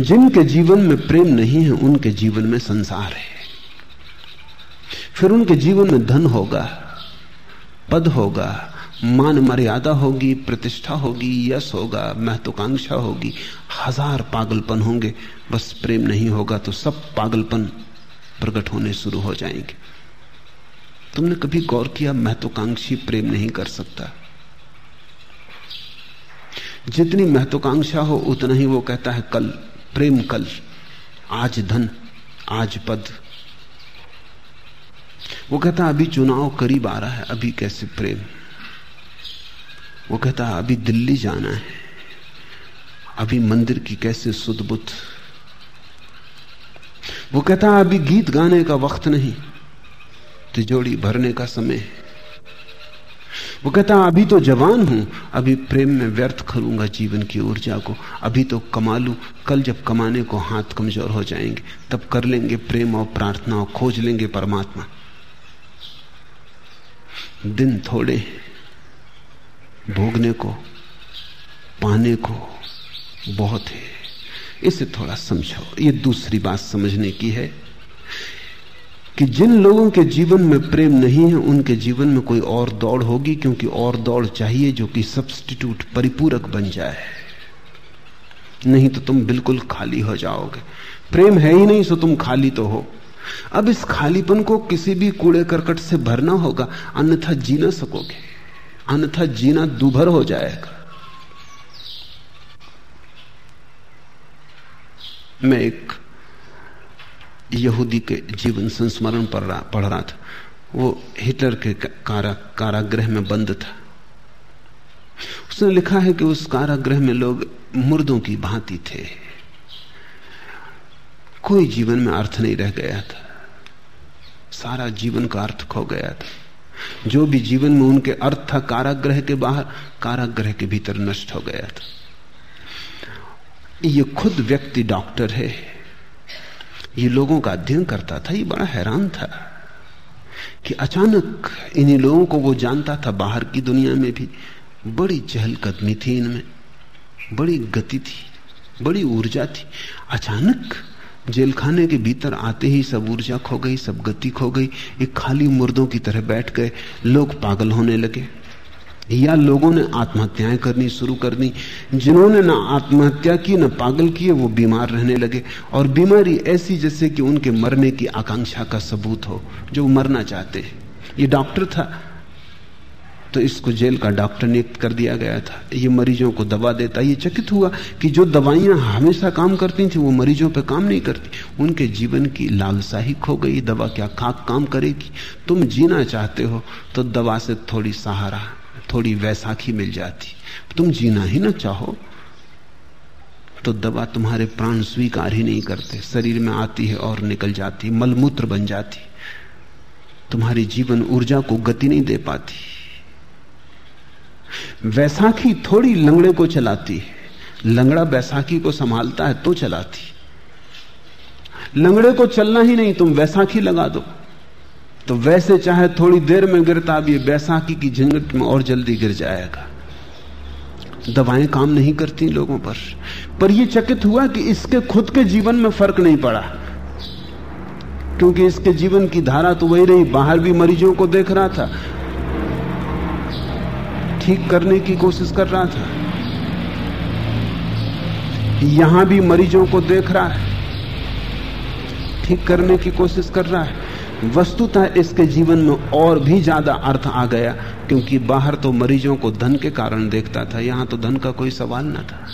जिनके जीवन में प्रेम नहीं है, उनके जीवन में संसार है। फिर उनके जीवन में धन होगा, पद होगा, मान मर्यादा होगी, प्रतिष्ठा होगी, यश होगा, महत्वाकांक्षा होगी, हज़ार पागलपन होंगे, बस प्रेम नहीं होगा तो सब पागलपन प्रकट होने शुरू हो जाएँगे। तुमने कभी गौर किया, महत्वाकांक्षी प्रेम नहीं कर सकता? जितनी महत्वाकांक्षा हो, उतना ही वो कहता है, कल प्रेम कल, आज धन, आज पद। वो कहता, अभी चुनाव करीब आ रहा है, अभी कैसे प्रेम? वो कहता, अभी दिल्ली जाना है, अभी मंदिर की कैसे बुद्ध वो कहता, अभी गीत गाने का वक्त नहीं तिजोड़ी भरने का समय है वो कहता, अभी तो जवान हूँ, अभी प्रेम में व्यर्थ करूँगा जीवन की ऊर्जा को, अभी तो कमा लू कल जब कमाने को हाथ कमज़ोर हो जाएँगे, तब कर लेंगे प्रेम और प्रार्थना और खोज लेंगे परमात्मा। दिन थोड़े भोगने को, पाने को बहुत है। इसे थोड़ा समझो। ये दूसरी बात समझने की है। कि जिन लोगों के जीवन में प्रेम नहीं है, उनके जीवन में कोई और दौड़ होगी, क्योंकि और दौड़ चाहिए जो कि सब्सटीट्यूट परिपूरक बन जाए। नहीं तो तुम बिल्कुल खाली हो जाओगे। प्रेम है ही नहीं, सो तुम खाली तो हो। अब इस खालीपन को किसी भी कूड़े करकट से भरना होगा, अन्यथा जी ना सकोगे। अन्यथा जीना दुभर हो जाएगा। मैं एक यहूदी के जीवन संस्मरण पढ़ रहा पढ़ रहा था। वो हिटलर के कारा कारागृह में बंद था। उसने लिखा है कि उस कारागृह में लोग मुर्दों की भांति थे। कोई जीवन में अर्थ नहीं रह गया था। सारा जीवन का अर्थ खो गया था। जो भी जीवन में उनके अर्थ था, कारागृह के बाहर, कारागृह के भीतर नष्ट हो गया था। ये खुद व्यक्ति डॉक्टर है। ये लोगों का अध्ययन करता था, ये बड़ा हैरान था कि अचानक इन्हीं लोगों को वो जानता था बाहर की दुनिया में भी। बड़ी चहलकदमी थी इनमें, बड़ी गति थी, बड़ी ऊर्जा थी। अचानक जेलखाने के भीतर आते ही सब ऊर्जा खो गई, सब गति खो गई, एक खाली मुर्दों की तरह बैठ गए, लोग पागल होने लगे। या लोगों ने आत्महत्याएँ करनी शुरू कर दी। जिन्होंने ना आत्महत्या की, ना पागल किए वो बीमार रहने लगे। और बीमारी ऐसी जैसे कि उनके मरने की आकांक्षा का सबूत हो, जो मरना चाहते हैं। ये डॉक्टर था तो इसको जेल का डॉक्टर नियुक्त कर दिया गया था। ये मरीजों को दवा देता, ये चकित हुआ कि जो दवाइयाँ हमेशा काम करती थी, वो मरीजों पे काम नहीं करती। उनके जीवन की लालसा ही खो गई, दवा क्या खाक काम करेगी? तुम जीना चाहते हो तो दवा से थोड़ी सहारा। थोड़ी वैसाखी मिल जाती। तुम जीना ही ना चाहो तो दवा तुम्हारे प्राण स्वीकार ही नहीं करते। शरीर में आती है और निकल जाती, मलमूत्र बन जाती। तुम्हारी जीवन ऊर्जा को गति नहीं दे पाती। वैसाखी थोड़ी लंगड़े को चलाती है। लंगड़ा बैसाखी को संभालता है तो चलाती। लंगड़े को चलना ही नहीं, तुम वैसाखी लगा दो। तो वैसे चाहे थोड़ी देर में गिरता अब ये बैसाखी की झंझट में और जल्दी गिर जाएगा। दवाएँ काम नहीं करती लोगों पर। पर यह चकित हुआ कि इसके खुद के जीवन में फ़र्क नहीं पड़ा। क्योंकि इसके जीवन की धारा तो वही रही, बाहर भी मरीजों को देख रहा था। ठीक करने की कोशिश कर रहा था। यहाँ भी मरीजों को देख रहा है। ठीक करने की कोशिश कर रहा है। वस्तुतः इसके जीवन में और भी ज़्यादा अर्थ आ गया, क्योंकि बाहर तो मरीजों को धन के कारण देखता था, यहाँ तो धन का कोई सवाल न था।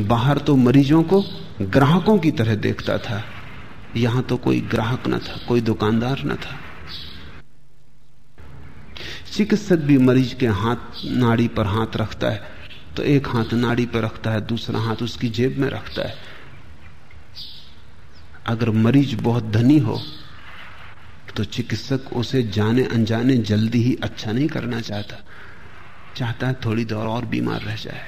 बाहर तो मरीजों को ग्राहकों की तरह देखता था, यहाँ तो कोई ग्राहक ना था, कोई दुकानदार न था। चिकित्सक भी मरीज़ के हाथ नाड़ी पर हाथ रखता है तो एक हाथ नाड़ी पर रखता है, दूसरा हाथ उसकी जेब में रखता है। अगर मरीज़ बहुत धनी हो तो चिकित्सक उसे जाने अनजाने जल्दी ही अच्छा नहीं करना चाहता। चाहता है थोड़ी देर और बीमार रह जाए।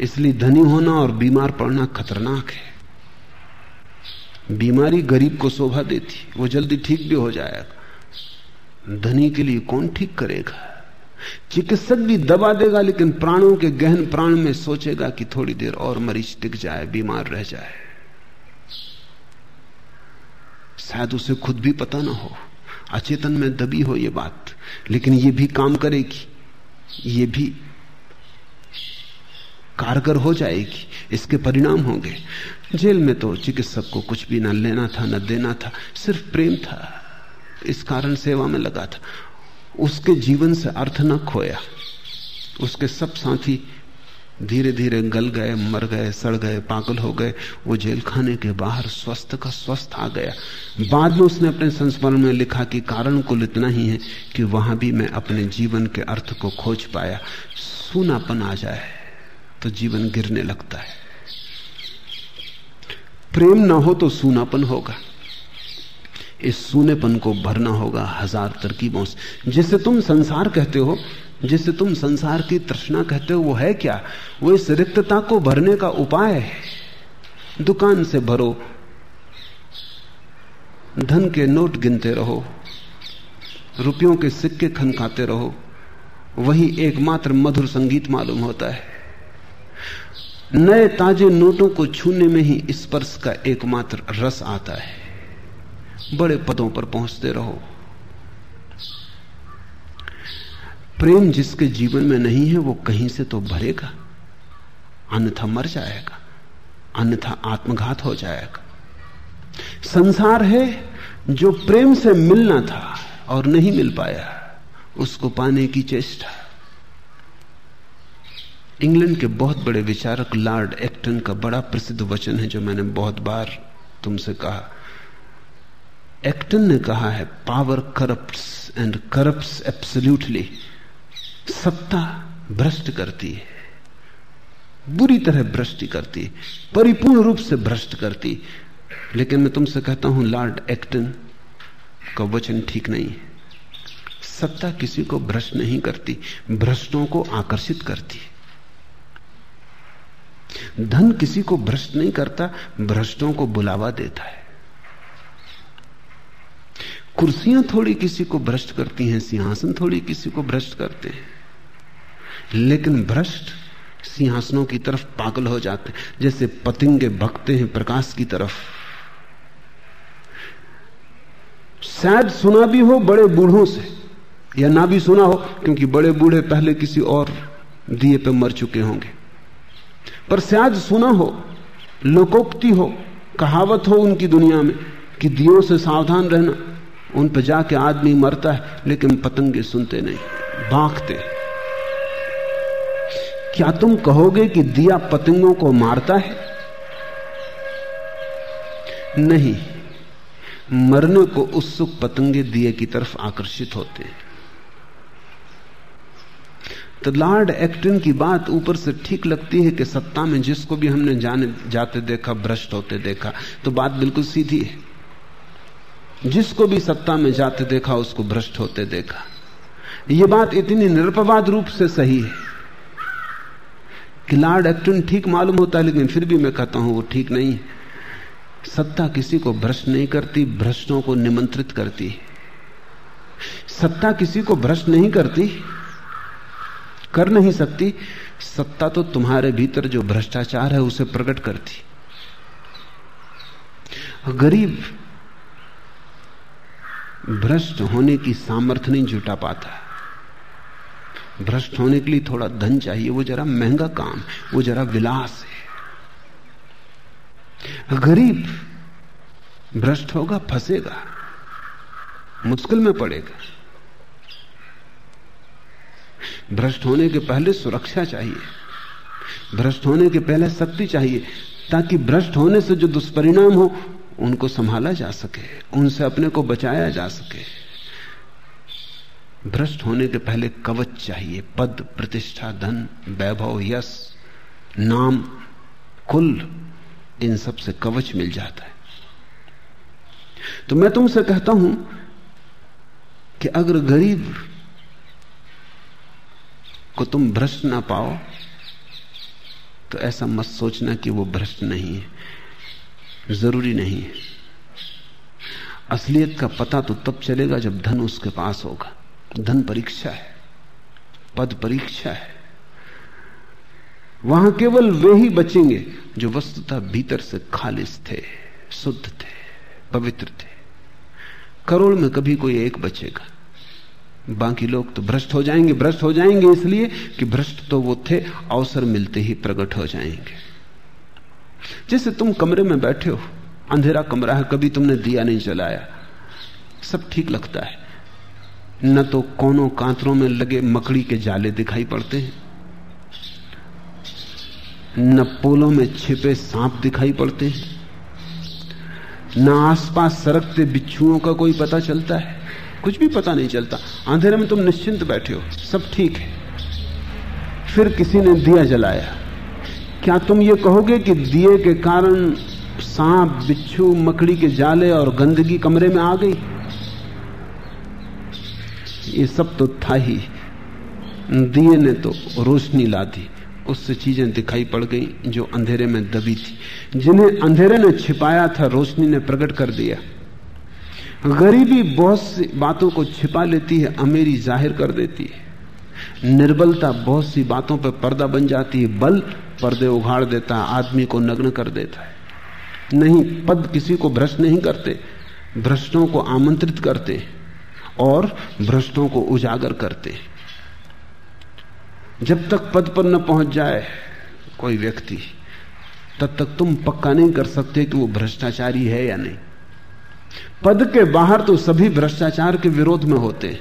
इसलिए धनी होना और बीमार पड़ना खतरनाक है। बीमारी गरीब को शोभा देती, वो जल्दी ठीक भी हो जाएगा। धनी के लिए कौन ठीक करेगा? चिकित्सक भी दबा देगा, लेकिन प्राणों के गहन प्राण में सोचेगा कि थोड़ी देर और मरीज़ टिक जाए, बीमार रह जाए। शायद उसे खुद भी पता ना हो। अचेतन में दबी हो ये बात, लेकिन ये भी काम करेगी। ये भी कारगर हो जाएगी। इसके परिणाम होंगे। जेल में तो चिकित्सक को कुछ भी ना लेना था, न देना था, सिर्फ़ प्रेम था। इस कारण सेवा में लगा था। उसके जीवन से अर्थ न खोया। उसके सब साथी धीरे धीरे गल गए, मर गए, सड़ गए, पागल हो गए, वो जेल खाने के बाहर स्वस्थ का स्वस्थ आ गया। बाद में उसने अपने संस्मरण में लिखा कि कारण कुल इतना ही है कि वहाँ भी मैं अपने जीवन के अर्थ को खोज पाया। सूनापन आ जाए तो जीवन गिरने लगता है। प्रेम ना हो तो सूनापन होगा। इस सूनेपन को भरना होगा हज़ार तरकीबों से। जिसे तुम संसार कहते हो जिसे तुम संसार की तृष्णा कहते हो, वो है क्या? वो इस रिक्तता को भरने का उपाय है? दुकान से भरो, धन के नोट गिनते रहो, रुपयों के सिक्के खनकाते रहो, वही एकमात्र मधुर संगीत मालूम होता है। नए ताजे नोटों को छूने में ही स्पर्श का एकमात्र रस आता है। बड़े पदों पर पहुँचते रहो। प्रेम जिसके जीवन में नहीं है, वो कहीं से तो भरेगा। अन्यथा मर जाएगा। अन्यथा आत्मघात हो जाएगा। संसार है जो प्रेम से मिलना था और नहीं मिल पाया, उसको पाने की चेष्टा। इंग्लैंड के बहुत बड़े विचारक लॉर्ड एक्टन का बड़ा प्रसिद्ध वचन है जो मैंने बहुत बार तुमसे कहा। एक्टन ने कहा है power corrupt and corrupt absolutely सत्ता भ्रष्ट करती है। बुरी तरह भ्रष्ट करती है। परिपूर्ण रूप से भ्रष्ट करती लेकिन मैं तुमसे कहता हूँ लॉर्ड एक्टन का वचन ठीक नहीं है। सत्ता किसी को भ्रष्ट नहीं करती, भ्रष्टों को आकर्षित करती धन किसी को भ्रष्ट नहीं करता, भ्रष्टों को बुलावा देता है। कुर्सियाँ थोड़ी किसी को भ्रष्ट करती हैं, सिंहासन थोड़ी किसी को भ्रष्ट करते हैं। लेकिन भ्रष्ट सिंहासनों की तरफ़ पागल हो जाते जैसे पतिंगे भगते हैं प्रकाश की तरफ़। शायद सुना भी हो बड़े बूढ़ों से, या ना भी सुना हो, क्योंकि बड़े बूढ़े पहले किसी और दिए पे मर चुके होंगे। पर शायद सुना हो, लोकोक्ति हो, कहावत हो उनकी दुनिया में, कि दियों से सावधान रहना, उन पर जाके आदमी मरता है, लेकिन पतंगे सुनते नहीं बांकते क्या तुम कहोगे कि दिया पतंगों को मारता है? नहीं, मरने को उत्सुक पतंगे दिए की तरफ़ आकर्षित होते हैं। तो लॉर्ड एक्टन की बात ऊपर से ठीक लगती है कि सत्ता में जिसको भी हमने जाने, जाते देखा, भ्रष्ट होते देखा तो बात बिल्कुल सीधी है। जिसको भी सत्ता में जाते देखा, उसको भ्रष्ट होते देखा। यह बात इतनी निरपवाद रूप से सही है। कि लॉर्ड एक्टन ठीक मालूम होता है, लेकिन फिर भी मैं कहता हूँ वो ठीक नहीं है। सत्ता किसी को भ्रष्ट नहीं करती, भ्रष्टों को निमंत्रित करती। सत्ता किसी को भ्रष्ट नहीं करती, कर नहीं सकती। सत्ता तो तुम्हारे भीतर जो भ्रष्टाचार है, उसे प्रकट करती। गरीब भ्रष्ट होने की सामर्थ्य नहीं जुटा पाता। भ्रष्ट होने के लिए थोड़ा धन चाहिए, वो जरा महँगा काम वो जरा विलास है। गरीब भ्रष्ट होगा, फंसेगा, मुश्किल में पड़ेगा। भ्रष्ट होने के पहले सुरक्षा चाहिए, भ्रष्ट होने के पहले शक्ति चाहिए, ताकि भ्रष्ट होने से जो दुष्परिणाम हो, उनको संभाला जा सके, उनसे अपने को बचाया जा सके। भ्रष्ट होने के पहले कवच चाहिए, पद, प्रतिष्ठा, धन, वैभव, यश, नाम, कुल, इन सबसे कवच मिल जाता है। तो मैं तुमसे कहता हूँ कि अगर गरीब को तुम भ्रष्ट ना पाओ तो ऐसा मत सोचना कि वो भ्रष्ट नहीं है, ज़रूरी नहीं है। असलियत का पता तो तब चलेगा जब धन उसके पास होगा। धन परीक्षा है, पद परीक्षा है। वहाँ केवल वे ही बचेंगे जो वस्तुतः भीतर से खालिश थे, शुद्ध थे, पवित्र थे। करोड़ में कभी कोई एक बचेगा। बाकी लोग तो भ्रष्ट हो जाएँगे, भ्रष्ट हो जाएँगे इसलिए कि भ्रष्ट तो वो थे, अवसर मिलते ही प्रकट हो जाएँगे। जैसे तुम कमरे में बैठे हो, अंधेरा कमरा है, कभी तुमने दिया नहीं जलाया। सब ठीक लगता है। न तो कोनों कांतरों में लगे मकड़ी के जाले दिखाई पड़ते हैं, न पोलों में छिपे सांप दिखाई पड़ते हैं, न आसपास सरकते बिच्छुओं का कोई पता चलता है। कुछ भी पता नहीं चलता। अंधेरे में तुम निश्चिंत बैठे हो। सब ठीक है। फिर किसी ने दिया जलाया। क्या तुम ये कहोगे कि दिए के कारण सांप, बिच्छू, मकड़ी के जाले और गंदगी कमरे में आ गई? ये सब तो था ही। दिए ने तो रोशनी ला दी। उससे चीज़ें दिखाई पड़ गई जो अंधेरे में दबी थी। जिन्हें अंधेरे ने छिपाया था, रोशनी ने प्रकट कर दिया। गरीबी बहुत सी बातों को छिपा लेती है, अमीरी ज़ाहिर कर देती है। निर्बलता बहुत सी बातों पर पर्दा बन जाती है, बल पर्दे उघाड़ देता है, आदमी को नग्न कर देता है। नहीं, पद किसी को भ्रष्ट नहीं करते, भ्रष्टों को आमंत्रित करते और भ्रष्टों को उजागर करते। जब तक पद पर न पहुँच जाए कोई व्यक्ति, तब तक तुम पक्का नहीं कर सकते कि वो भ्रष्टाचारी है या नहीं। पद के बाहर तो सभी भ्रष्टाचार के विरोध में होते हैं।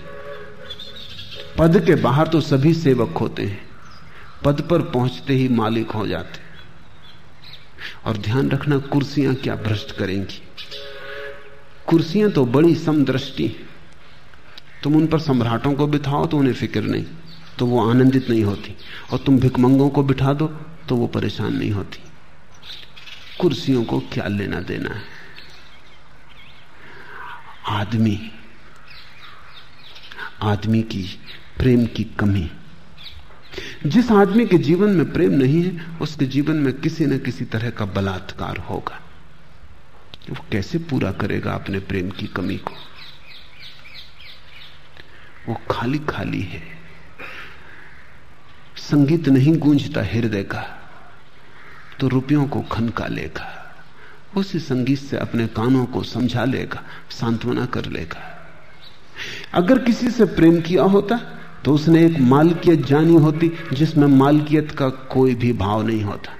पद के बाहर तो सभी सेवक होते हैं। पद पर पहुँचते ही मालिक हो जाते और ध्यान रखना, कुर्सियाँ क्या भ्रष्ट करेंगी? कुर्सियाँ तो बड़ी समदृष्टि तुम उन पर सम्राटों को बिठाओ तो उन्हें फ़िक्र नहीं तो वो आनंदित नहीं होती। और तुम भिकमंगों को बिठा दो तो वो परेशान नहीं होती। कुर्सियों को क्या लेना देना है। आदमी आदमी की प्रेम की कमी। जिस आदमी के जीवन में प्रेम नहीं है, उसके जीवन में किसी न किसी तरह का बलात्कार होगा। वो कैसे पूरा करेगा अपने प्रेम की कमी को? वो खाली खाली है। संगीत नहीं गूंजता हृदय का तो रुपयों को खनका लेगा। उसी संगीत से अपने कानों को समझा लेगा, सांत्वना कर लेगा। अगर किसी से प्रेम किया होता तो उसने एक मालकियत जानी होती, जिसमें मालकियत का कोई भी भाव नहीं होता।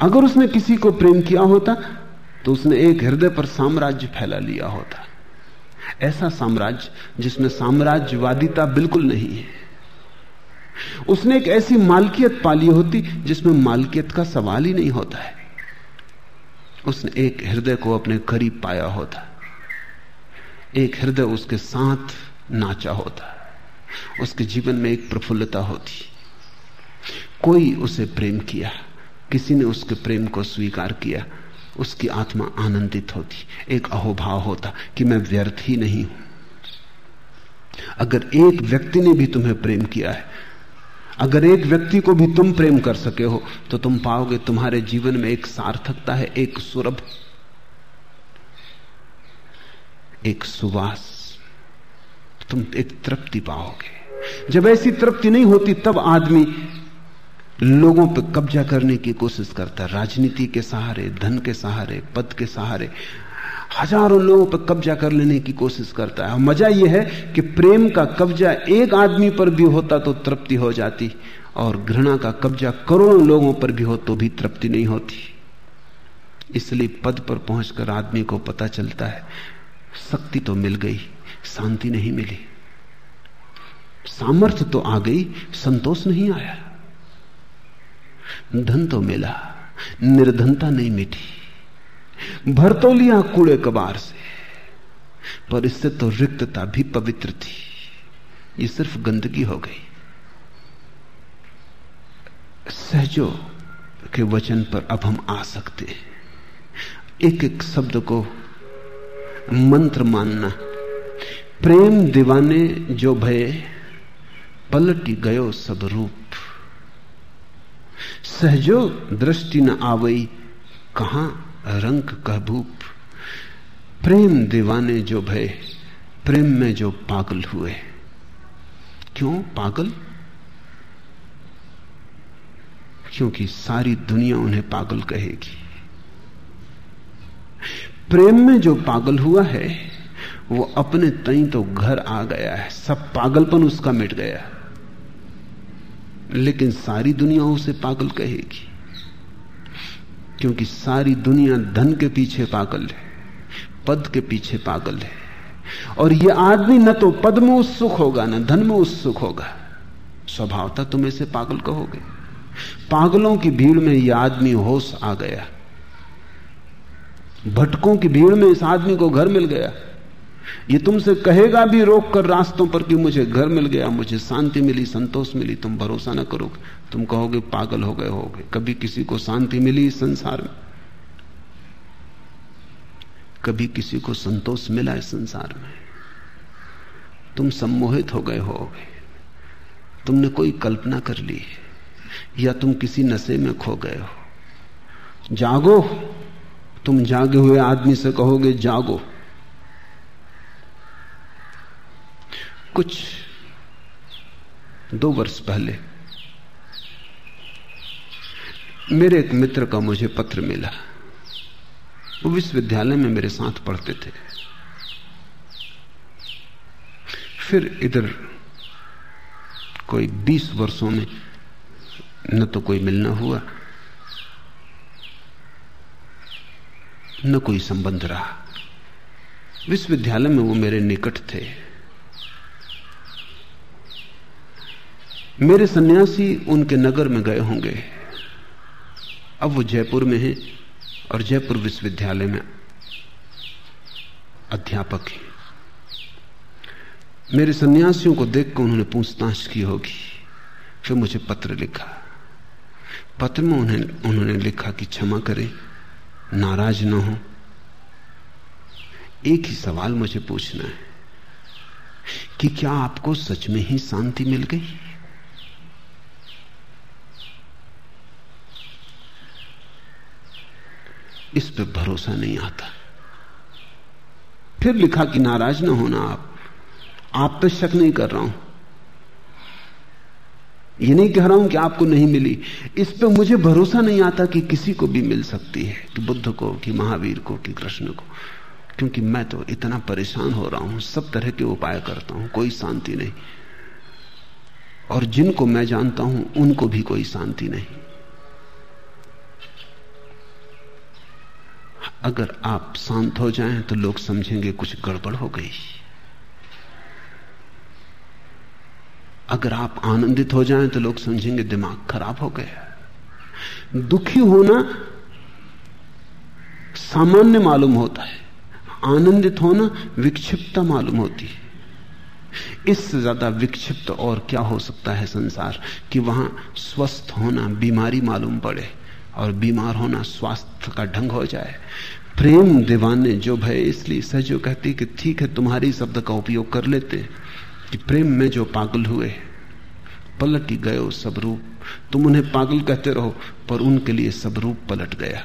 अगर उसने किसी को प्रेम किया होता तो उसने एक हृदय पर साम्राज्य फैला लिया होता। ऐसा साम्राज्य जिसमें साम्राज्यवादिता बिल्कुल नहीं है। उसने एक ऐसी मालकियत पाली होती जिसमें मालकियत का सवाल ही नहीं होता है। उसने एक हृदय को अपने करीब पाया होता। एक हृदय उसके साथ नाचा होता। उसके जीवन में एक प्रफुल्लता होती। कोई उसे प्रेम किया, किसी ने उसके प्रेम को स्वीकार किया उसकी आत्मा आनंदित होती, एक अहोभाव होता कि मैं व्यर्थ ही नहीं हूँ। अगर एक व्यक्ति ने भी तुम्हें प्रेम किया है, अगर एक व्यक्ति को भी तुम प्रेम कर सके हो तो तुम पाओगे तुम्हारे जीवन में एक सार्थकता है, एक सुरभ एक सुवास, तुम एक तृप्ति पाओगे। जब ऐसी तृप्ति नहीं होती, तब आदमी लोगों पर कब्जा करने की कोशिश करता, राजनीति के सहारे, धन के सहारे, पद के सहारे, हज़ारों लोगों पर कब्जा कर लेने की कोशिश करता है। मज़ा यह है कि प्रेम का कब्जा एक आदमी पर भी होता तो तृप्ति हो जाती, और घृणा का कब्जा करोड़ों लोगों पर भी हो तो भी तृप्ति नहीं होती। इसलिए पद पर पहुंचकर आदमी को पता चलता है, शक्ति तो मिल गई, शांति नहीं मिली। सामर्थ्य तो आ गई, संतोष नहीं आया। धन तो मिला, निर्धनता नहीं मिटी। भर तो लिया कूड़े कबार से, पर इससे तो रिक्तता भी पवित्र थी। ये सिर्फ़ गंदगी हो गई। सहजो के वचन पर अब हम आ सकते हैं। एक एक शब्द को मंत्र मानना। प्रेम दीवाने जो भय, पलटी गयो सब रूप। सहजो दृष्टि न आवई, कहा रंग कह भूप प्रेम दीवाने जो भय, प्रेम में जो पागल हुए। क्यों पागल? क्योंकि सारी दुनिया उन्हें पागल कहेगी। प्रेम में जो पागल हुआ है, वो अपने तई तो घर आ गया है, सब पागलपन उसका मिट गया। लेकिन सारी दुनिया उसे पागल कहेगी। क्योंकि सारी दुनिया धन के पीछे पागल है, पद के पीछे पागल है। और यह आदमी न तो पद में उत्सुक होगा, न धन में उत्सुक होगा। स्वभावता तुम इसे पागल कहोगे। पागलों की भीड़ में यह आदमी होश आ गया। भटकों की भीड़ में इस आदमी को घर मिल गया। ये तुमसे कहेगा भी रोक कर रास्तों पर कि मुझे घर मिल गया, मुझे शांति मिली, संतोष मिली, तुम भरोसा ना करोगे। तुम कहोगे पागल हो गए होगे कभी किसी को शांति मिली इस संसार में? कभी किसी को संतोष मिला इस संसार में? तुम सम्मोहित हो गए होगे तुमने कोई कल्पना कर ली या तुम किसी नशे में खो गए हो? जागो। तुम जागे हुए आदमी से कहोगे, जागो। कुछ दो वर्ष पहले मेरे एक मित्र का मुझे पत्र मिला। वो विश्वविद्यालय में मेरे साथ पढ़ते थे। फिर इधर कोई बीस वर्षों में न तो कोई मिलना हुआ, न कोई संबंध रहा। विश्वविद्यालय में वो मेरे निकट थे। मेरे सन्यासी उनके नगर में गए होंगे। अब वो जयपुर में हैं और जयपुर विश्वविद्यालय में अध्यापक है। मेरे सन्यासियों को देखकर उन्होंने पूछताछ की होगी। फिर मुझे पत्र लिखा। पत्र में उन्हें, उन्होंने लिखा कि क्षमा करें, नाराज़ ना हो। एक ही सवाल मुझे पूछना है कि क्या आपको सच में ही शांति मिल गई? इस पे भरोसा नहीं आता। फिर लिखा कि नाराज़ ना होना आप। आप पे शक नहीं कर रहा हूँ। ये नहीं कह रहा हूँ कि आपको नहीं मिली। इस पे मुझे भरोसा नहीं आता कि किसी को भी मिल सकती है, कि बुद्ध को, कि महावीर को, कि कृष्ण को। क्योंकि मैं तो इतना परेशान हो रहा हूँ, सब तरह के उपाय करता हूँ, कोई शांति नहीं। और जिनको मैं जानता हूँ, उनको भी कोई शांति नहीं। अगर आप शांत हो जाएँ तो लोग समझेंगे कुछ गड़बड़ हो गई। अगर आप आनंदित हो जाएँ तो लोग समझेंगे दिमाग खराब हो गया। दुखी होना सामान्य मालूम होता है। आनंदित होना विक्षिप्तता मालूम होती है। इससे ज़्यादा विक्षिप्त और क्या हो सकता है संसार? कि वहाँ स्वस्थ होना, बीमारी मालूम पड़े। और बीमार होना स्वास्थ्य का ढंग हो जाए। प्रेम दीवाने जो भय, इसलिए सहजो कहती कि ठीक है, तुम्हारी शब्द का उपयोग कर लेते कि प्रेम में जो पागल हुए, पलट ही गए सब रूप। तुम उन्हें पागल कहते रहो, पर उनके लिए सब रूप पलट गया।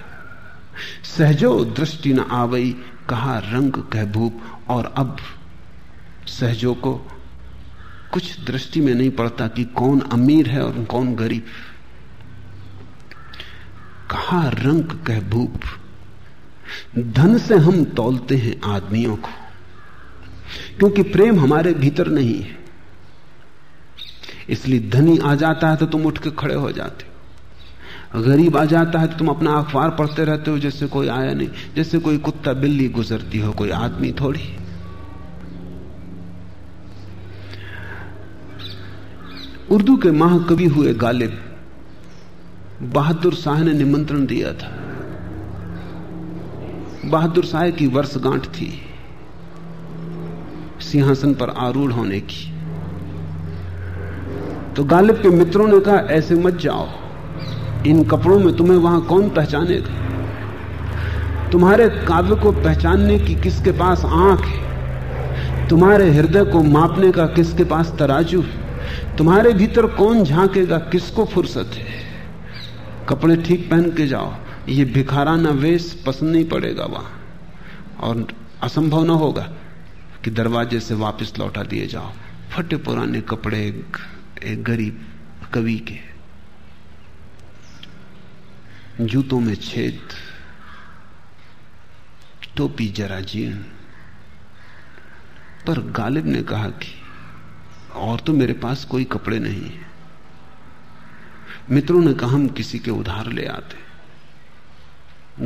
सहजो दृष्टि न आवई, कहा रंग कह भूप। और अब सहजो को कुछ दृष्टि में नहीं पड़ता कि कौन अमीर है और कौन गरीब। कहा रंग कह भूप? धन से हम तोलते हैं आदमियों को, क्योंकि प्रेम हमारे भीतर नहीं है। इसलिए धनी आ जाता है तो तुम उठ के खड़े हो जाते हो। गरीब आ जाता है तो तुम अपना अखबार पढ़ते रहते हो, जैसे कोई आया नहीं, जैसे कोई कुत्ता बिल्ली गुजरती हो, कोई आदमी थोड़ी। उर्दू के महाकवि हुए गालिब बहादुर शाह ने निमंत्रण दिया था। बहादुर शाह की वर्षगांठ थी। सिंहासन पर आरूढ़ होने की। तो गालिब के मित्रों ने कहा, ऐसे मत जाओ। इन कपड़ों में तुम्हें वहाँ कौन पहचानेगा? तुम्हारे काव्य को पहचानने की किसके पास आँख है? तुम्हारे हृदय को मापने का किसके पास तराजू है? तुम्हारे भीतर कौन झांकेगा? किसको फुर्सत है? कपड़े ठीक पहन के जाओ। ये भिखाराना वेश पसंद नहीं पड़ेगा वहाँ। और असंभव ना होगा कि दरवाजे से वापस लौटा दिए जाओ। फटे पुराने कपड़े एक, गरीब कवि के। जूतों में छेद टोपी जरा जीर्ण। पर गालिब ने कहा कि और तो मेरे पास कोई कपड़े नहीं है। मित्रों ने कहा, हम किसी के उधार ले आते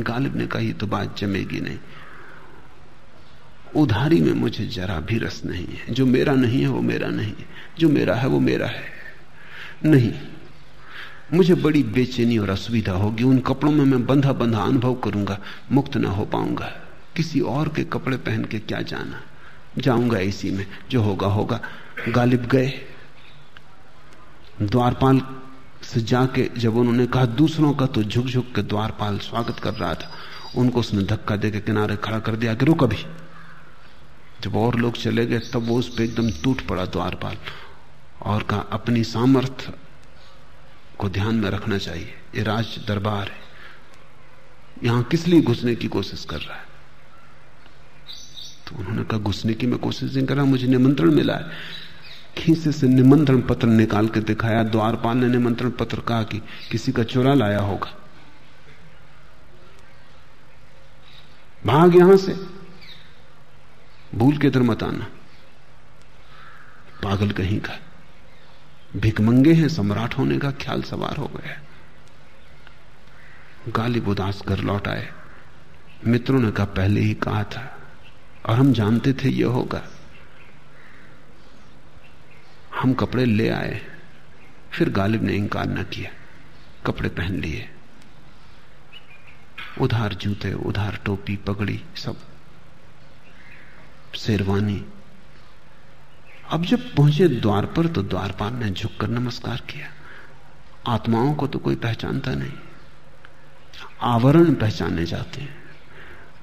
गालिब ने कहा तो बात जमेगी नहीं। उधारी में मुझे जरा भी रस नहीं है। जो मेरा नहीं है, वो मेरा नहीं है। जो मेरा है, वो मेरा है। नहीं, मुझे बड़ी बेचैनी और असुविधा होगी। उन कपड़ों में मैं बंधा बंधा अनुभव करूँगा, मुक्त ना हो पाऊँगा। किसी और के कपड़े पहन के क्या जाना? जाऊँगा इसी में, जो होगा होगा। गालिब गए। द्वारपाल से जाके जब उन्होंने कहा, दूसरों का तो झुक झुक के द्वारपाल स्वागत कर रहा था। उनको उसने धक्का देके किनारे खड़ा कर दिया, कि रुक अभी। जब और लोग चले गए, तब वो उस पर एकदम टूट पड़ा द्वारपाल और कहा, अपनी सामर्थ्य को ध्यान में रखना चाहिए। ये राज दरबार है। यहाँ किस लिए घुसने की कोशिश कर रहा है? तो उन्होंने कहा, घुसने की मैं कोशिश नहीं कर रहा, मुझे निमंत्रण मिला है। खीसे से निमंत्रण पत्र निकाल के दिखाया, द्वारपाल ने निमंत्रण पत्र कहा कि किसी का चोरा लाया होगा। भाग यहाँ से। भूल के इधर मत आना। पागल कहीं का। भिकमंगे हैं, सम्राट होने का ख्याल सवार हो गया। गालिब उदास कर लौट आए। मित्रों ने कहा, पहले ही कहा था, और हम जानते थे यह होगा। हम कपड़े ले आए, फिर गालिब ने इंकार न किया, कपड़े पहन लिए। उधार जूते, उधार टोपी पगड़ी, सब। शेरवानी। अब जब पहुँचे द्वार पर तो द्वारपाल ने झुककर नमस्कार किया। आत्माओं को तो कोई पहचानता नहीं। आवरण पहचाने जाते हैं।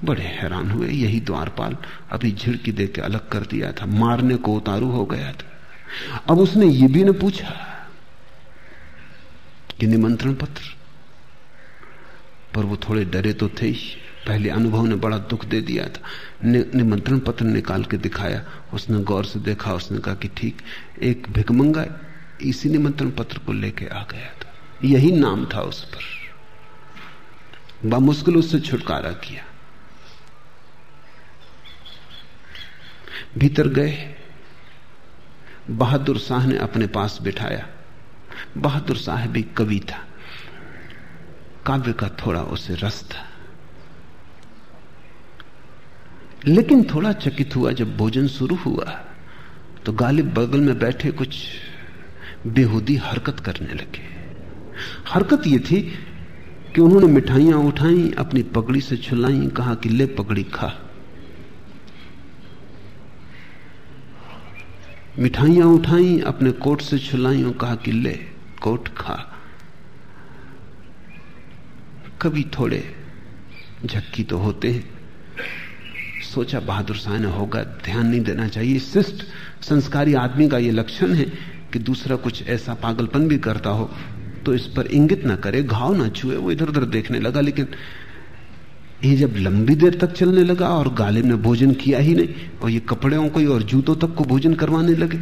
बड़े हैरान हुए, यही द्वारपाल अभी झिड़की दे के अलग कर दिया था, मारने को उतारू हो गया था। अब उसने ये भी न पूछा कि निमंत्रण पत्र। पर वो थोड़े डरे तो थे ही। पहले अनुभव ने बड़ा दुख दे दिया था। नि, निमंत्रण पत्र निकाल के दिखाया। उसने गौर से देखा। उसने कहा कि ठीक एक भिकमंगा इसी निमंत्रण पत्र को लेके आ गया था। यही नाम था उस पर। बामुश्किल उससे छुटकारा किया। भीतर गए। बहादुर शाह ने अपने पास बिठाया। बहादुर शाह भी कवि था। काव्य का थोड़ा उसे रस था। लेकिन थोड़ा चकित हुआ, जब भोजन शुरू हुआ तो गालिब बगल में बैठे कुछ बेहूदी हरकत करने लगे। हरकत यह थी कि उन्होंने मिठाइयाँ उठाई, अपनी पगड़ी से छुलाई कहा कि ले पगड़ी खा। मिठाइयाँ उठाई, अपने कोट से छुलाई और कहा कि ले, कोट खा। कभी थोड़े झक्की तो होते हैं। सोचा बहादुर शाह ने होगा, ध्यान नहीं देना चाहिए। शिष्ट, संस्कारी आदमी का यह लक्षण है कि दूसरा कुछ ऐसा पागलपन भी करता हो तो इस पर इंगित ना करे, घाव ना छुए, वो इधर उधर देखने लगा, लेकिन ये जब लंबी देर तक चलने लगा और गालिब ने भोजन किया ही नहीं, और ये कपड़ों को और जूतों तक को भोजन करवाने लगे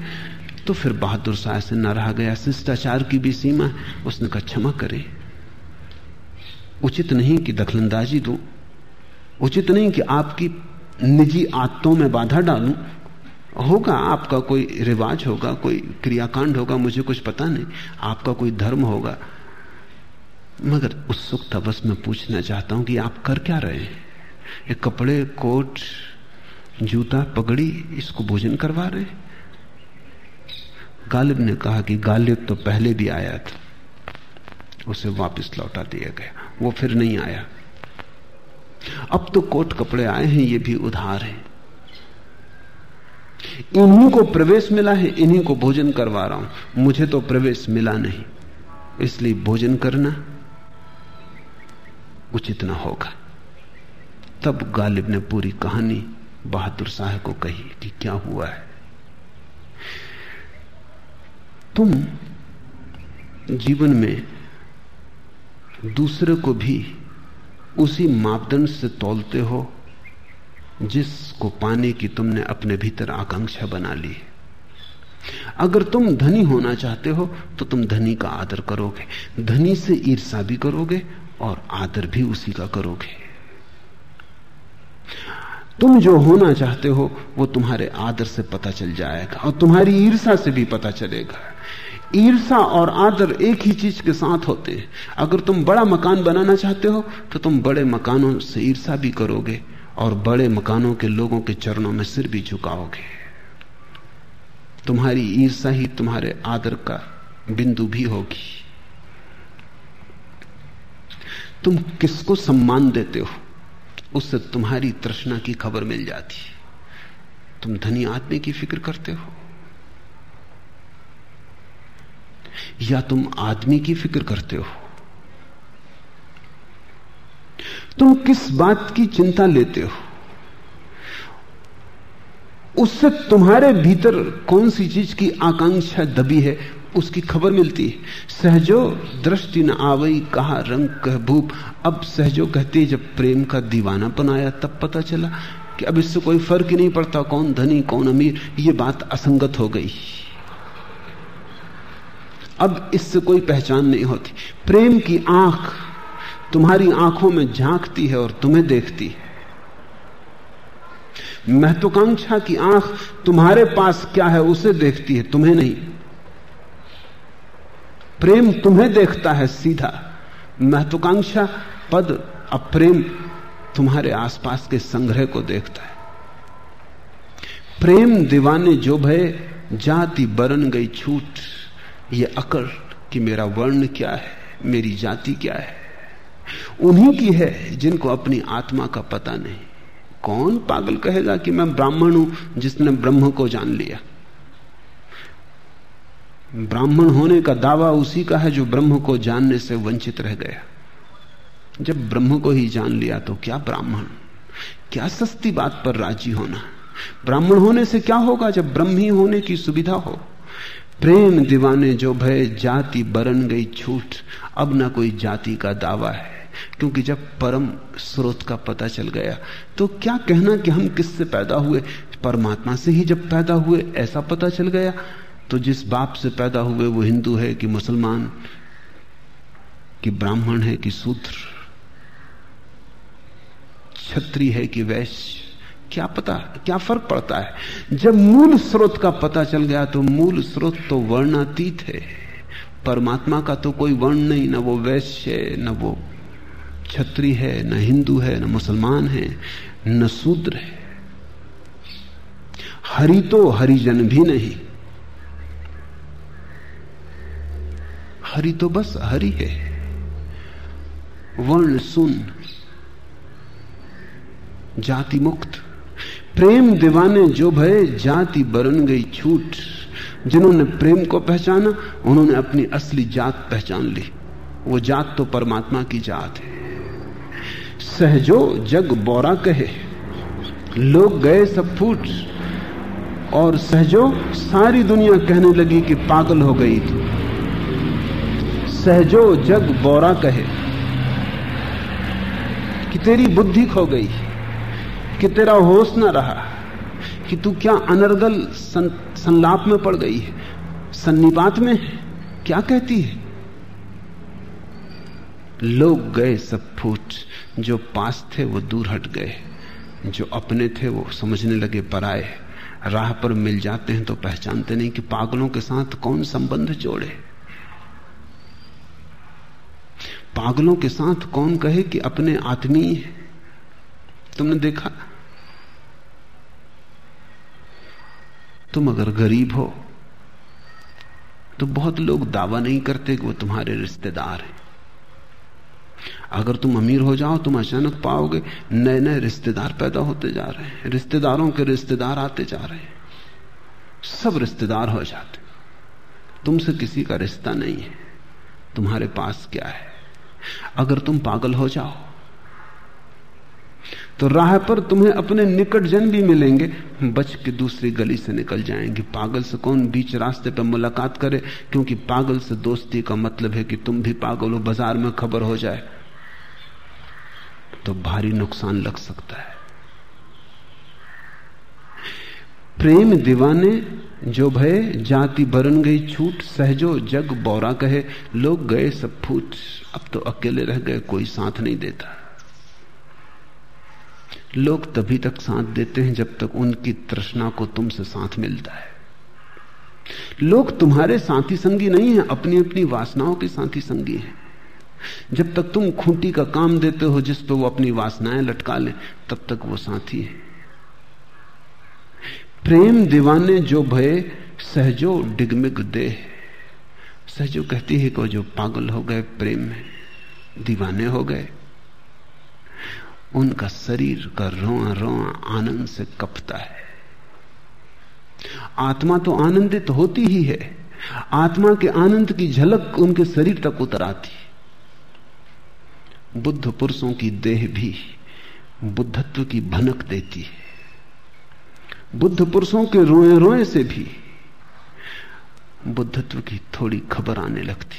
तो फिर बहादुर शाह से न रहा गया। शिष्टाचार की भी सीमा, उसने कहा, क्षमा करे। उचित नहीं कि दखलंदाजी दू, उचित नहीं कि आपकी निजी आदतों में बाधा डालूं। होगा, आपका कोई रिवाज होगा, कोई क्रियाकांड होगा, मुझे कुछ पता नहीं, आपका कोई धर्म होगा। मगर उत्सुकता बस मैं पूछना चाहता हूँ कि आप कर क्या रहे हैं? ये कपड़े, कोट, जूता, पगड़ी, इसको भोजन करवा रहे हैं? गालिब ने कहा कि गालिब तो पहले भी आया था। उसे वापस लौटा दिया गया। वो फिर नहीं आया। अब तो कोट कपड़े आए हैं, ये भी उधार है। इन्हीं को प्रवेश मिला है, इन्हीं को भोजन करवा रहा हूँ। मुझे तो प्रवेश मिला नहीं। इसलिए भोजन करना उचित ना होगा। तब गालिब ने पूरी कहानी बहादुर शाह को कही कि क्या हुआ है। तुम जीवन में दूसरे को भी उसी मापदंड से तोलते हो, जिसको पाने की तुमने अपने भीतर आकांक्षा बना ली अगर तुम धनी होना चाहते हो तो तुम धनी का आदर करोगे, धनी से ईर्षा भी करोगे और आदर भी उसी का करोगे। तुम जो होना चाहते हो, वो तुम्हारे आदर से पता चल जाएगा और तुम्हारी ईर्षा से भी पता चलेगा। ईर्षा और आदर एक ही चीज़ के साथ होते हैं। अगर तुम बड़ा मकान बनाना चाहते हो तो तुम बड़े मकानों से ईर्षा भी करोगे और बड़े मकानों के लोगों के चरणों में सिर भी झुकाओगे। तुम्हारी ईर्षा ही तुम्हारे आदर का बिंदु भी होगी। तुम किसको सम्मान देते हो? उससे तुम्हारी तृष्णा की खबर मिल जाती है। तुम धनी आदमी की फ़िक्र करते हो? या तुम आदमी की फ़िक्र करते हो? तुम किस बात की चिंता लेते हो? उससे तुम्हारे भीतर कौन सी चीज़ की आकांक्षा दबी है? उसकी खबर मिलती है। सहजो दृष्टि न आवई, कहा रंग कह भूप। अब सहजो कहती है जब प्रेम का दीवानापन आया, तब पता चला कि अब इससे कोई फ़र्क ही नहीं पड़ता, कौन धनी, कौन अमीर, ये बात असंगत हो गई। अब इससे कोई पहचान नहीं होती। प्रेम की आँख तुम्हारी आँखों में झांकती है और तुम्हें देखती है। महत्वाकांक्षा की आँख तुम्हारे पास क्या है, उसे देखती है, तुम्हें नहीं। प्रेम तुम्हें देखता है सीधा। महत्वाकांक्षा पद अप्रेम तुम्हारे आसपास के संग्रह को देखता है। प्रेम दीवाने जो भय, जाति बरन गई छूट। ये अकड़ कि मेरा वर्ण क्या है, मेरी जाति क्या है। उन्हीं की है जिनको अपनी आत्मा का पता नहीं। कौन पागल कहेगा कि मैं ब्राह्मण हूँ जिसने ब्रह्म को जान लिया? ब्राह्मण होने का दावा उसी का है जो ब्रह्म को जानने से वंचित रह गया। जब ब्रह्म को ही जान लिया तो क्या ब्राह्मण? क्या सस्ती बात पर राज़ी होना? ब्राह्मण होने से क्या होगा जब ब्रह्म ही होने की सुविधा हो? प्रेम दीवाने जो भय, जाति बरन गई छूट। अब ना कोई जाति का दावा है, क्योंकि जब परम स्रोत का पता चल गया तो क्या कहना कि हम किससे पैदा हुए? परमात्मा से ही जब पैदा हुए, ऐसा पता चल गया। तो जिस बाप से पैदा हुए वो हिंदू है कि मुसलमान, कि ब्राह्मण है कि शूद्र छत्री है कि वैश्य, क्या पता, क्या फ़र्क पड़ता है? जब मूल स्रोत का पता चल गया तो मूल स्रोत तो वर्णातीत है। परमात्मा का तो कोई वर्ण नहीं, ना वो वैश्य है, न वो छत्री है, न हिंदू है, न मुसलमान है, न शूद्र है। हरि तो हरिजन भी नहीं। हरि तो बस हरि है। वर्ण सुन, जाति मुक्त। प्रेम दीवाने जो भय, जाति बरन गई छूट। जिन्होंने प्रेम को पहचाना, उन्होंने अपनी असली जात पहचान ली। वो जात तो परमात्मा की जात है। सहजो जग बोरा कहे, लोग गए सब फूट। और सहजो सारी दुनिया कहने लगी कि पागल हो गई थी। सहजो जग बोरा कहे। कि तेरी बुद्धि खो गई कि तेरा होश न रहा कि तू क्या अनर्गल सं, संलाप में पड़ गई है सन्निपात में क्या कहती है? लोग गए सब फूट जो पास थे वो दूर हट गए जो अपने थे वो समझने लगे पराए। राह पर मिल जाते हैं तो पहचानते नहीं कि पागलों के साथ कौन संबंध जोड़े। पागलों के साथ कौन कहे कि अपने आत्मीय है? तुमने देखा? तुम अगर गरीब हो तो बहुत लोग दावा नहीं करते कि वो तुम्हारे रिश्तेदार हैं। अगर तुम अमीर हो जाओ, तुम अचानक पाओगे नए नए रिश्तेदार पैदा होते जा रहे हैं, रिश्तेदारों के रिश्तेदार आते जा रहे हैं। सब रिश्तेदार हो जाते तुमसे किसी का रिश्ता नहीं है। तुम्हारे पास क्या है? अगर तुम पागल हो जाओ। तो राह पर तुम्हें अपने निकट जन भी मिलेंगे। बच के दूसरी गली से निकल जाएँगे। पागल से कौन बीच रास्ते पर मुलाकात करे? क्योंकि पागल से दोस्ती का मतलब है कि तुम भी पागल हो, बाज़ार में खबर हो जाए। तो भारी नुकसान लग सकता है। प्रेम दीवाने, जो भय, जाति बरन गई छूट, सहजो जग बौरा कहे। लोग गए सब फूट, अब तो अकेले रह गए, कोई साथ नहीं देता। लोग तभी तक साथ देते हैं जब तक उनकी तृष्णा को तुमसे साथ मिलता है। लोग तुम्हारे साथी संगी नहीं है अपनी अपनी वासनाओं के साथी संगी हैं। जब तक तुम खूंटी का काम देते हो, जिस पर वो अपनी वासनाएँ लटका ले, तब तक वो साथी है। प्रेम दीवाने जो भय, सहजो डिगमिग दे सहजो कहती है कि जो पागल हो गए, प्रेम में दीवाने हो गए। उनका शरीर का रोआ रोआ आनंद से कपता है। आत्मा तो आनंदित होती ही है। आत्मा के आनंद की झलक उनके शरीर तक उतर आती बुद्ध पुरुषों की देह भी बुद्धत्व की भनक देती है। बुद्ध पुरुषों के रोए रोए से भी बुद्धत्व की थोड़ी खबर आने लगती।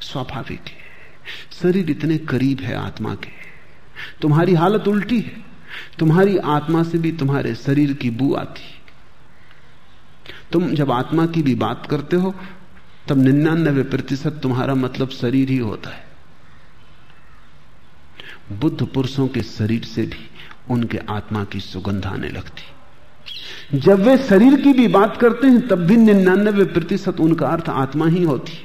स्वाभाविक है। शरीर इतने करीब है आत्मा के। तुम्हारी हालत उल्टी है। तुम्हारी आत्मा से भी तुम्हारे शरीर की बू आती। तुम जब आत्मा की भी बात करते हो, तब निन्यानबे प्रतिशत तुम्हारा मतलब शरीर ही होता है। बुद्ध पुरुषों के शरीर से भी उनके आत्मा की सुगंध आने लगती। जब वे शरीर की भी बात करते हैं, तब भी निन्यानबे प्रतिशत उनका अर्थ आत्मा ही होती।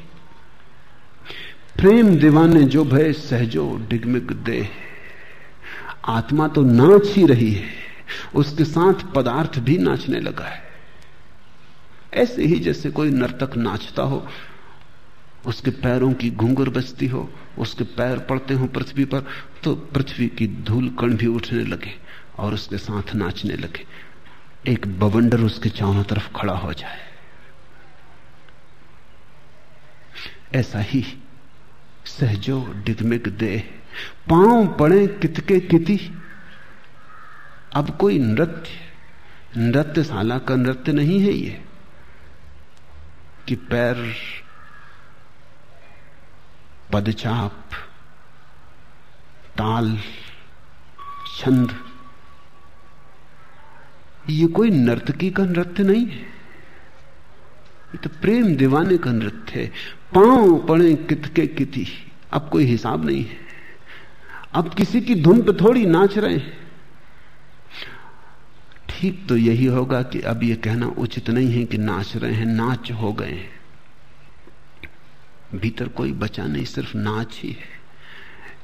प्रेम दीवाने जो भय, सहजो डिगमिग दे आत्मा तो नाच ही रही है, उसके साथ पदार्थ भी नाचने लगा है। ऐसे ही जैसे कोई नर्तक नाचता हो, उसके पैरों की घुंघर बजती हो, उसके पैर पड़ते हो पृथ्वी पर तो पृथ्वी की धूल कण भी उठने लगे और उसके साथ नाचने लगे। एक बवंडर उसके चारों तरफ़ खड़ा हो जाए। ऐसा ही सहजो डिगमिग दे पाँव पड़े कितके किति। अब कोई नृत्य, नृत्यशाला का नृत्य नहीं है ये, कि पैर, पदचाप, ताल, छंद ये कोई नर्तकी का नृत्य नहीं है। ये तो प्रेम दीवाने का नृत्य है। पाँव पड़े कितके किति, अब कोई हिसाब नहीं है। अब किसी की धुन पे थोड़ी नाच रहे हैं। ठीक तो यही होगा कि अब यह कहना उचित नहीं है कि नाच रहे हैं, नाच हो गए हैं। भीतर कोई बचा नहीं, सिर्फ़ नाच ही है।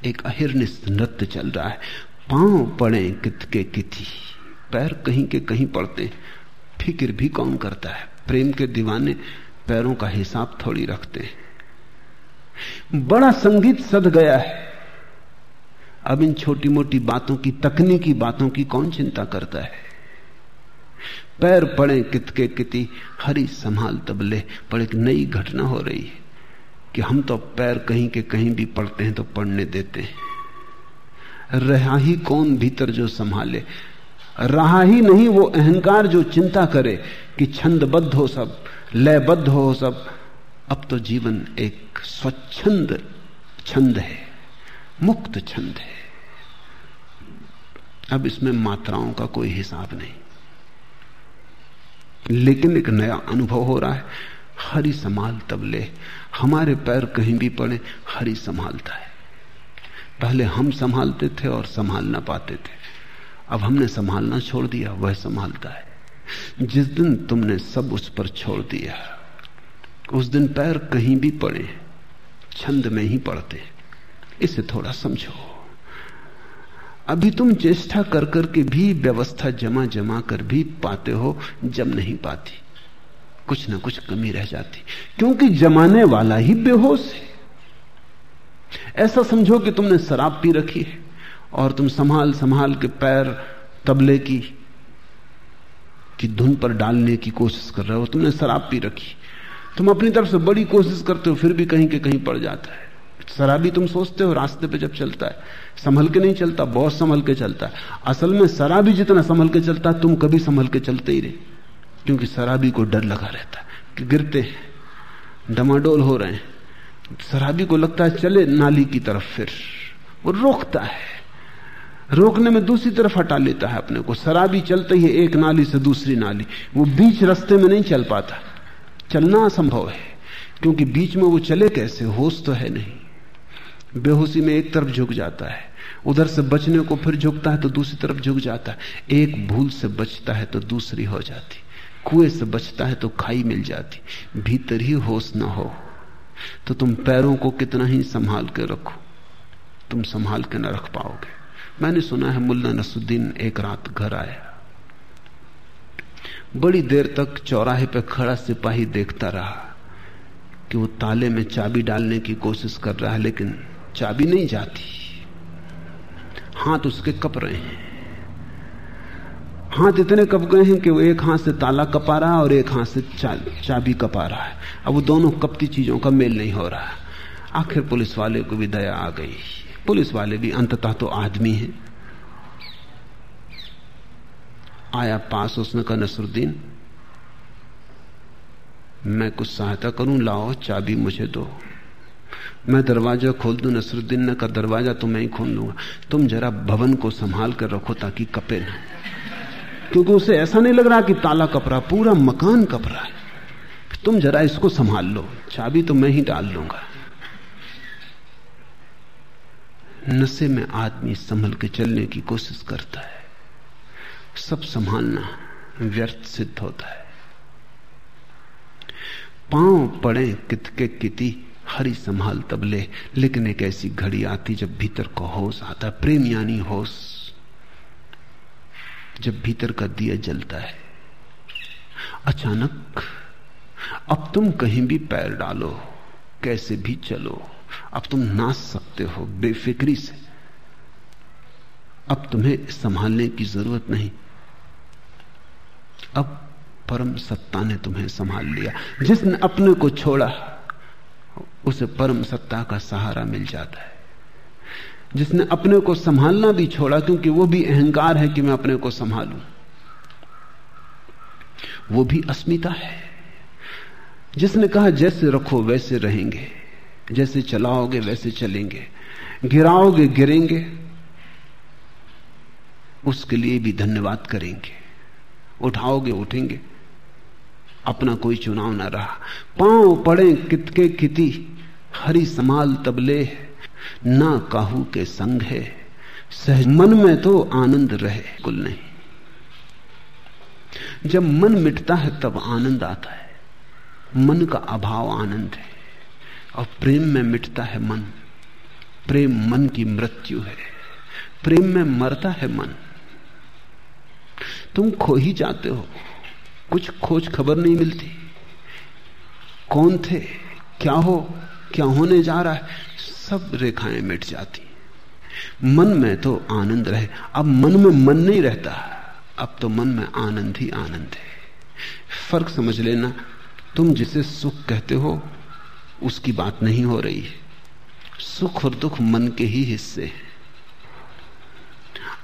एक अहिर्निश नृत्य चल रहा है। पाँव पड़े कित के किति। पैर कहीं के कहीं पड़ते, फ़िक्र भी कौन करता है? प्रेम के दीवाने पैरों का हिसाब थोड़ी रखते। हैं बड़ा संगीत सद गया है। अब इन छोटी मोटी बातों की, तकनीकी बातों की कौन चिंता करता है? पैर पड़े कितके किति, हरी संभाल तबले, पर एक नई घटना हो रही है कि हम तो पैर कहीं के कहीं भी पड़ते हैं तो पढ़ने देते हैं। रहा ही कौन भीतर जो संभाले रहा ही नहीं वो अहंकार जो चिंता करे कि छंदबद्ध हो सब, लयबद्ध हो सब। अब तो जीवन एक स्वच्छंद छंद है, मुक्त छंद है। अब इसमें मात्राओं का कोई हिसाब नहीं। लेकिन एक नया अनुभव हो रहा है, हरी संभाल तबले हमारे पैर कहीं भी पड़े, हरी संभालता है। पहले हम संभालते थे और संभाल ना पाते थे। अब हमने संभालना छोड़ दिया, वह संभालता है। जिस दिन तुमने सब उस पर छोड़ दिया, उस दिन पैर कहीं भी पड़े, छंद में ही पड़ते। इसे थोड़ा समझो। अभी तुम चेष्टा कर कर के भी व्यवस्था जमा जमा कर भी पाते हो, जम नहीं पाती। कुछ ना कुछ कमी रह जाती, क्योंकि जमाने वाला ही बेहोश है। ऐसा समझो कि तुमने शराब पी रखी है। और तुम संभाल संभाल के पैर तबले की की धुन पर डालने की कोशिश कर रहे हो। तुमने शराब पी रखी। तुम अपनी तरफ़ से बड़ी कोशिश करते हो, फिर भी कहीं के कहीं पड़ जाता है। शराबी तुम सोचते हो, रास्ते पे जब चलता है। संभल के नहीं चलता, बहुत संभल के चलता है। असल में शराबी जितना संभल के चलता है तुम कभी संभल के चलते ही रहे क्योंकि शराबी को डर लगा रहता है, कि गिरते हैं, डमाडोल हो रहे हैं। शराबी को लगता है, चले नाली की तरफ़ फिर। वो रोकता है। रोकने में दूसरी तरफ़ हटा लेता है अपने को। शराबी चलते ही एक नाली से दूसरी नाली। वो बीच रास्ते में नहीं चल पाता। चलना असंभव है, क्योंकि बीच में वो चले कैसे? होश तो है नहीं। बेहोशी में एक तरफ़ झुक जाता है। उधर से बचने को फिर झुकता है तो दूसरी तरफ़ झुक जाता है। एक भूल से बचता है तो दूसरी हो जाती। कुएँ से बचता है तो खाई मिल जाती। भीतर ही होश ना हो। तो तुम पैरों को कितना ही संभाल के रखो। तुम संभाल के ना रख पाओगे। मैंने सुना है मुल्ला नसुद्दीन एक रात घर आया। बड़ी देर तक चौराहे पर खड़ा सिपाही देखता रहा कि वो ताले में चाबी डालने की कोशिश कर रहा है, लेकिन चाबी नहीं जाती। हाथ उसके कप रहे हैं। हाथ इतने कप गए हैं कि वो एक हाथ से ताला कपा रहा है और एक हाथ से चाबी कपा रहा है। अब वो दोनों कपती चीज़ों का मेल नहीं हो रहा। आखिर पुलिस वाले को भी दया आ गई। पुलिस वाले भी अंततः तो आदमी हैं। आया पास उसने कहा, नसरुद्दीन, मैं कुछ सहायता करूँ? लाओ, चाबी मुझे दो। मैं दरवाज़ा खोल दू? नसरुद्दीन ने कहा, दरवाज़ा तो मैं ही खोल लूँगा तुम जरा भवन को संभाल कर रखो ताकि कपे ना क्योंकि उसे ऐसा नहीं लग रहा कि ताला कपड़ा, पूरा मकान कपड़ा है। तुम जरा इसको संभाल लो। चाबी तो मैं ही डाल लूँगा। नशे में आदमी संभल के चलने की कोशिश करता है। सब संभालना व्यर्थ सिद्ध होता है। पाँव पड़े कितके किति, हरी संभाल तबले लेकिन एक ऐसी घड़ी आती जब भीतर को होश आता। प्रेम यानी होश, जब भीतर का दिया जलता है। अचानक, अब तुम कहीं भी पैर डालो, कैसे भी चलो। अब तुम नाच सकते हो, बेफिक्री से। अब तुम्हें संभालने की ज़रूरत नहीं। अब परम सत्ता ने तुम्हें संभाल लिया। जिसने अपने को छोड़ा, उसे परम सत्ता का सहारा मिल जाता है। जिसने अपने को संभालना भी छोड़ा, क्योंकि वो भी अहंकार है कि मैं अपने को संभालूं। वो भी अस्मिता है। जिसने कहा, जैसे रखो, वैसे रहेंगे। जैसे चलाओगे वैसे चलेंगे। गिराओगे, गिरेंगे। उसके लिए भी धन्यवाद करेंगे। उठाओगे, उठेंगे। अपना कोई चुनाव ना रहा। पाँव पड़े कितके किती। हरी समाल तबले ना काहू के संग है। सहज मन में तो आनंद रहे, कुल नहीं। जब मन मिटता है, तब आनंद आता है। मन का अभाव आनंद है। और प्रेम में मिटता है मन। प्रेम मन की मृत्यु है। प्रेम में मरता है मन। तुम खो ही जाते हो। कुछ खोज खबर नहीं मिलती। कौन थे? क्या हो? क्या होने जा रहा है? सब रेखाएँ मिट जाती। मन में तो आनंद रहे। अब मन में मन नहीं रहता। अब तो मन में आनंद ही आनंद है। फ़र्क समझ लेना। तुम जिसे सुख कहते हो उसकी बात नहीं हो रही है। सुख और दुख मन के ही हिस्से हैं।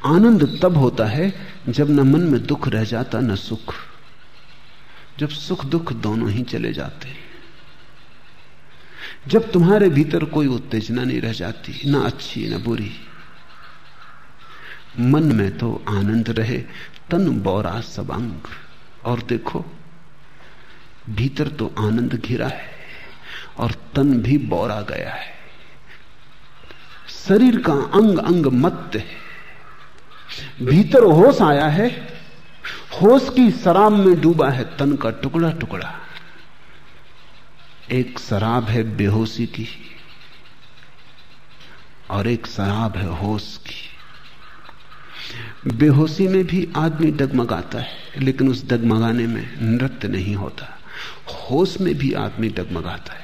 आनंद तब होता है जब न मन में दुख रह जाता, न सुख। जब सुख दुख दोनों ही चले जाते हैं। जब तुम्हारे भीतर कोई उत्तेजना नहीं रह जाती, ना अच्छी, ना बुरी, मन में तो आनंद रहे, तन बौरा सब अंग और देखो, भीतर तो आनंद घिरा है। और तन भी बौरा गया है। शरीर का अंग अंग मत है। भीतर होश आया है। होश की शराब में डूबा है तन का टुकड़ा टुकड़ा। एक शराब है बेहोशी की और एक शराब है होश की। बेहोशी में भी आदमी डगमगाता है, लेकिन उस डगमगाने में नृत्य नहीं होता। होश में भी आदमी डगमगाता है।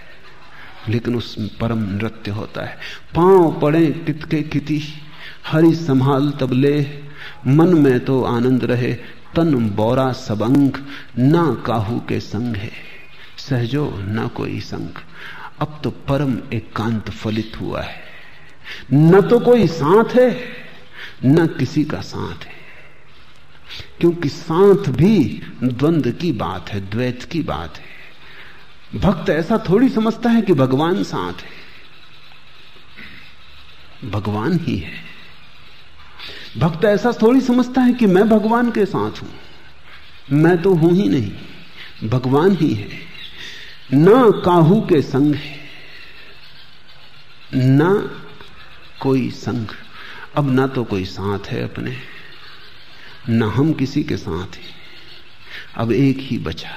लेकिन उसमें परम नृत्य होता है। पाँव पड़े कितके किति, हरि संभाल तबले मन में तो आनंद रहे, तन बौरा सबंग, ना काहू के संग है। सहजो ना कोई संग। अब तो परम एकांत फलित हुआ है। न तो कोई साथ है, न किसी का साथ है। क्योंकि साथ भी द्वंद की बात है, द्वैत की बात है। भक्त ऐसा थोड़ी समझता है कि भगवान साथ है। भगवान ही है। भक्त ऐसा थोड़ी समझता है कि मैं भगवान के साथ हूँ। मैं तो हूँ ही नहीं, भगवान ही है। ना काहू के संग है, ना कोई संग। अब ना तो कोई साथ है अपने, ना हम किसी के साथ हैं। अब एक ही बचा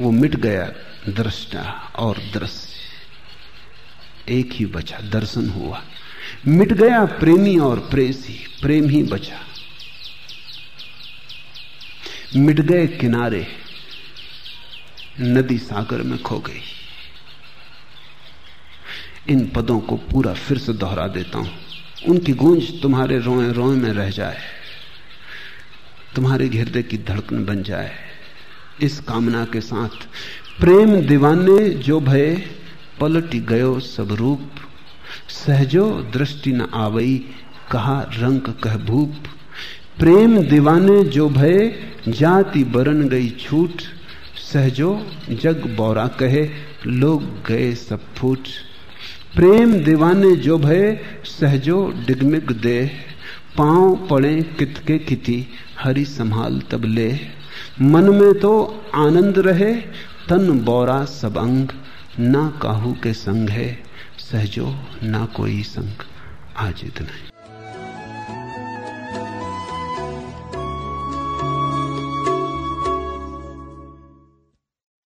वो मिट गया दृष्टा और दृश्य। एक ही बचा, दर्शन हुआ। मिट गया प्रेमी और प्रेसी, प्रेम ही बचा। मिट गए किनारे, नदी सागर में खो गई। इन पदों को पूरा फिर से दोहरा देता हूँ। उनकी गूंज तुम्हारे रोए रोए में रह जाए। तुम्हारे हृदय की धड़कन बन जाए। इस कामना के साथ। प्रेम दीवाने जो भय, पलट गयो सब रूप। सहजो दृष्टि न आवई, कहा रंग कह भूप। प्रेम दीवाने जो भय, जाति बरन गई छूट। सहजो जग बौरा कहे, लोग गए सब फूट। प्रेम दीवाने जो भय, सहजो डिगमिग दे। पाँव पड़े कितके किति, हरि संभाल तब ले। मन में तो आनंद रहे, तन बौरा सब अंग, ना काहू के संग है, सहजो ना कोई संग। आज इतना